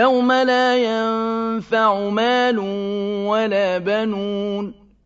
يَوْمَ لَا يَنفَعُ مَالٌ وَلَا بَنُونَ